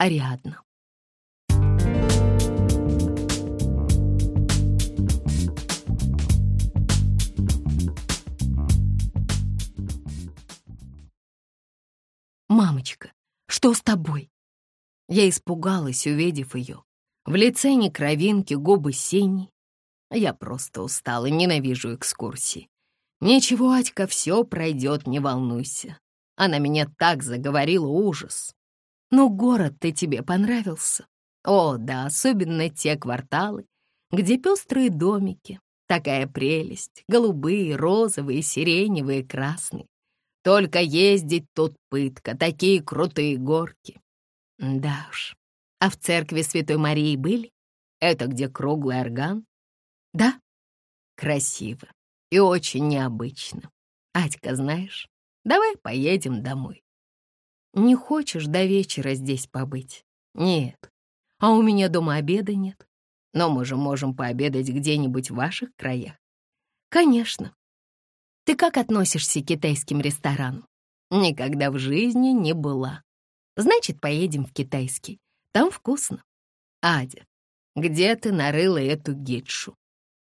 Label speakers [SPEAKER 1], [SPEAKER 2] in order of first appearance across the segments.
[SPEAKER 1] Ариадна. «Мамочка, что с тобой?» Я испугалась, увидев ее. В лице ни кровинки, губы синие. Я просто устала, ненавижу экскурсии. Ничего, Атька, все пройдет, не волнуйся. Она меня так заговорила, ужас. Но город-то тебе понравился? О, да, особенно те кварталы, где пестрые домики. Такая прелесть, голубые, розовые, сиреневые, красные. Только ездить тут пытка, такие крутые горки. Да уж. А в церкви Святой Марии были? Это где круглый орган? Да. Красиво и очень необычно. Атька, знаешь, давай поедем домой. Не хочешь до вечера здесь побыть? Нет. А у меня дома обеда нет. Но мы же можем пообедать где-нибудь в ваших краях. Конечно. Ты как относишься к китайским ресторанам? Никогда в жизни не была. Значит, поедем в китайский. Там вкусно. Адя, где ты нарыла эту гидшу?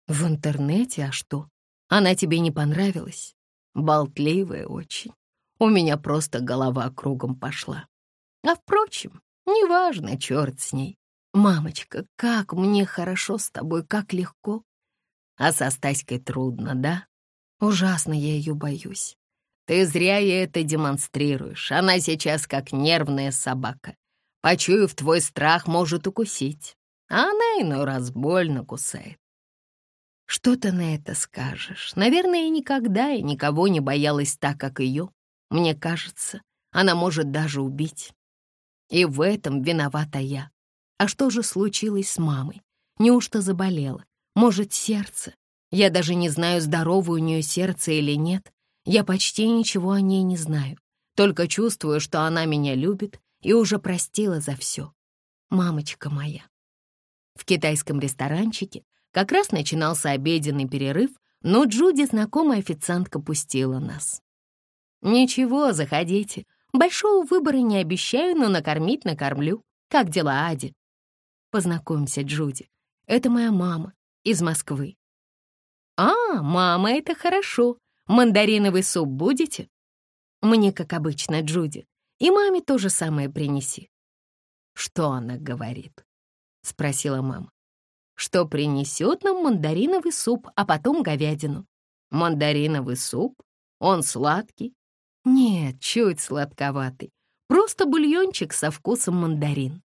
[SPEAKER 1] В интернете, а что? Она тебе не понравилась? Болтливая очень. У меня просто голова кругом пошла. А впрочем, неважно, черт с ней. Мамочка, как мне хорошо с тобой, как легко. А со Стаськой трудно, да? Ужасно я ее боюсь. Ты зря ей это демонстрируешь. Она сейчас как нервная собака. Почуяв твой страх, может укусить. А она иной раз больно кусает. Что ты на это скажешь? Наверное, я никогда и никого не боялась так, как ее. Мне кажется, она может даже убить. И в этом виновата я. А что же случилось с мамой? Неужто заболела? Может, сердце? Я даже не знаю, здоровое у нее сердце или нет. Я почти ничего о ней не знаю. Только чувствую, что она меня любит и уже простила за все. Мамочка моя. В китайском ресторанчике как раз начинался обеденный перерыв, но Джуди, знакомая официантка, пустила нас. «Ничего, заходите. Большого выбора не обещаю, но накормить накормлю. Как дела, Ади?» «Познакомься, Джуди. Это моя мама из Москвы. «А, мама, это хорошо. Мандариновый суп будете?» «Мне, как обычно, Джуди. И маме то же самое принеси». «Что она говорит?» — спросила мама. «Что принесет нам мандариновый суп, а потом говядину». «Мандариновый суп? Он сладкий?» «Нет, чуть сладковатый. Просто бульончик со вкусом мандарин».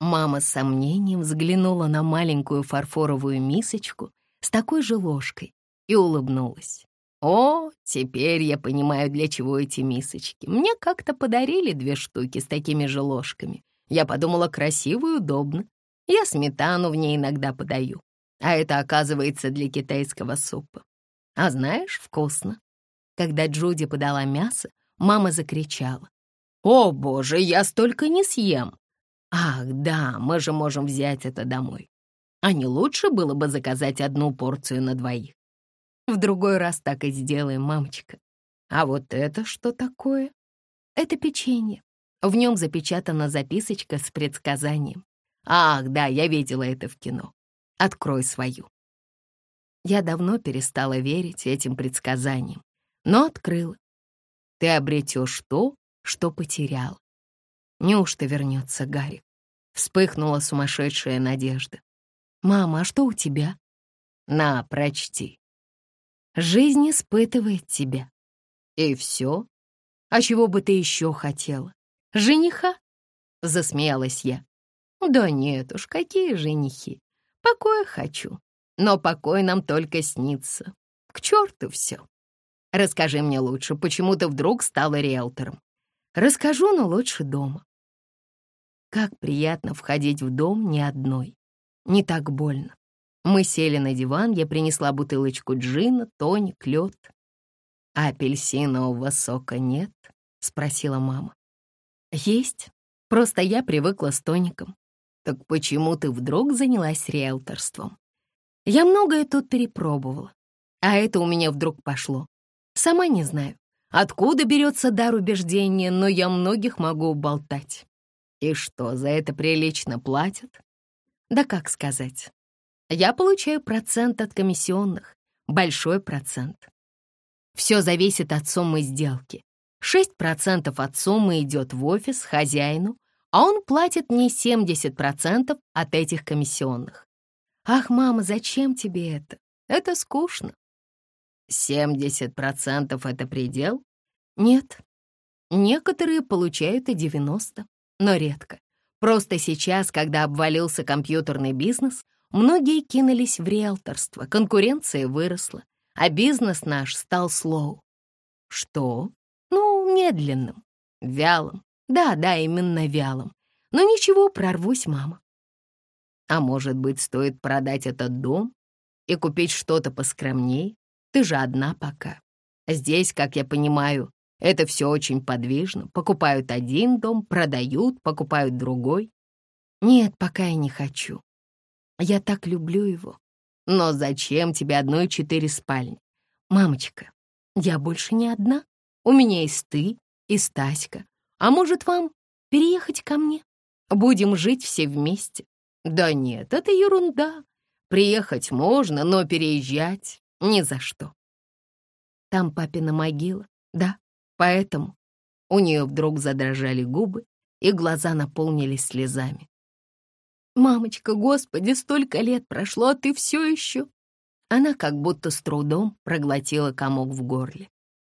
[SPEAKER 1] Мама с сомнением взглянула на маленькую фарфоровую мисочку с такой же ложкой и улыбнулась. «О, теперь я понимаю, для чего эти мисочки. Мне как-то подарили две штуки с такими же ложками. Я подумала, красиво и удобно. Я сметану в ней иногда подаю. А это, оказывается, для китайского супа. А знаешь, вкусно». Когда Джуди подала мясо, мама закричала. «О, боже, я столько не съем!» «Ах, да, мы же можем взять это домой. А не лучше было бы заказать одну порцию на двоих? В другой раз так и сделаем, мамочка. А вот это что такое? Это печенье. В нем запечатана записочка с предсказанием. Ах, да, я видела это в кино. Открой свою. Я давно перестала верить этим предсказаниям, но открыла. Ты обретешь то, что потерял. Неужто вернется Гарри? Вспыхнула сумасшедшая надежда. «Мама, а что у тебя?» «На, прочти». «Жизнь испытывает тебя». «И все? А чего бы ты еще хотела? Жениха?» Засмеялась я. «Да нет уж, какие женихи. Покоя хочу, но покой нам только снится. К черту все. Расскажи мне лучше, почему ты вдруг стала риэлтором?» «Расскажу, но лучше дома». Как приятно входить в дом не одной. Не так больно. Мы сели на диван, я принесла бутылочку джина, тоник, лед. «А апельсинового сока нет?» — спросила мама. «Есть. Просто я привыкла с тоником». «Так почему ты вдруг занялась риэлторством?» «Я многое тут перепробовала, а это у меня вдруг пошло. Сама не знаю, откуда берется дар убеждения, но я многих могу уболтать. И что, за это прилично платят? Да как сказать. Я получаю процент от комиссионных, большой процент. Все зависит от суммы сделки. 6% от суммы идет в офис хозяину, а он платит мне 70% от этих комиссионных. Ах, мама, зачем тебе это? Это скучно. 70% — это предел? Нет. Некоторые получают и 90, но редко. Просто сейчас, когда обвалился компьютерный бизнес, многие кинулись в риэлторство, конкуренция выросла, а бизнес наш стал слоу. Что? Ну, медленным, вялым. Да, да, именно вялым. Но ничего, прорвусь, мама. А может быть, стоит продать этот дом и купить что-то поскромней? Ты же одна пока. Здесь, как я понимаю, это все очень подвижно. Покупают один дом, продают, покупают другой. Нет, пока я не хочу. Я так люблю его. Но зачем тебе одной четыре спальни? Мамочка, я больше не одна. У меня есть ты и Стаська. А может, вам переехать ко мне? Будем жить все вместе. Да нет, это ерунда. Приехать можно, но переезжать ни за что. Там папина могила, да, поэтому у нее вдруг задрожали губы и глаза наполнились слезами. «Мамочка, господи, столько лет прошло, а ты все еще...» Она как будто с трудом проглотила комок в горле.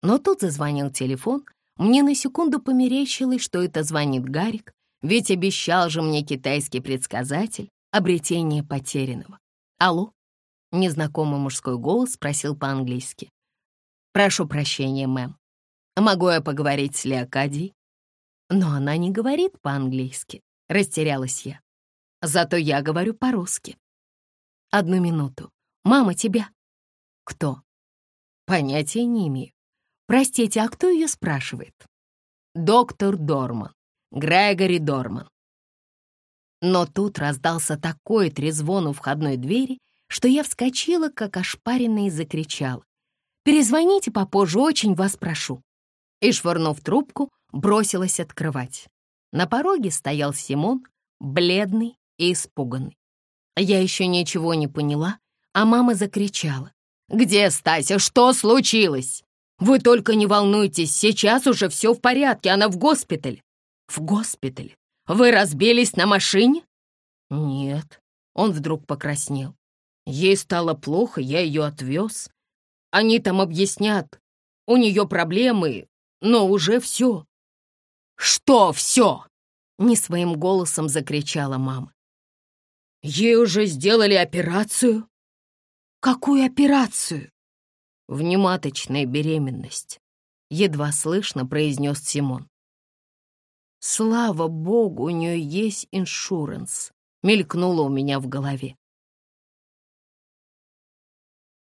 [SPEAKER 1] Но тут зазвонил телефон. Мне на секунду померещилось, что это звонит Гарик, ведь обещал же мне китайский предсказатель обретение потерянного. «Алло?» — незнакомый мужской голос спросил по-английски. «Прошу прощения, мэм. Могу я поговорить с Леокадией?» Но она не говорит по-английски. Растерялась я. Зато я говорю по-русски. Одну минуту. Мама, тебя. Кто? Понятия не имею. Простите, а кто ее спрашивает? Доктор Дорман. Грегори Дорман. Но тут раздался такой трезвон у входной двери, что я вскочила, как ошпаренная, и закричала. «Перезвоните попозже, очень вас прошу!» И, швырнув трубку, бросилась открывать. На пороге стоял Симон, бледный и испуганный. Я еще ничего не поняла, а мама закричала. «Где Стася? Что случилось? Вы только не волнуйтесь, сейчас уже все в порядке, она в госпитале». «В госпитале? Вы разбились на машине?» «Нет». Он вдруг покраснел. Ей стало плохо, я ее отвез. Они там объяснят. У нее проблемы, но уже все. «Что все?» — не своим голосом закричала мама. «Ей уже сделали операцию?» «Какую операцию?» «Внематочная беременность», — едва слышно произнес Симон. «Слава богу, у нее есть иншуранс», — мелькнуло у меня в голове.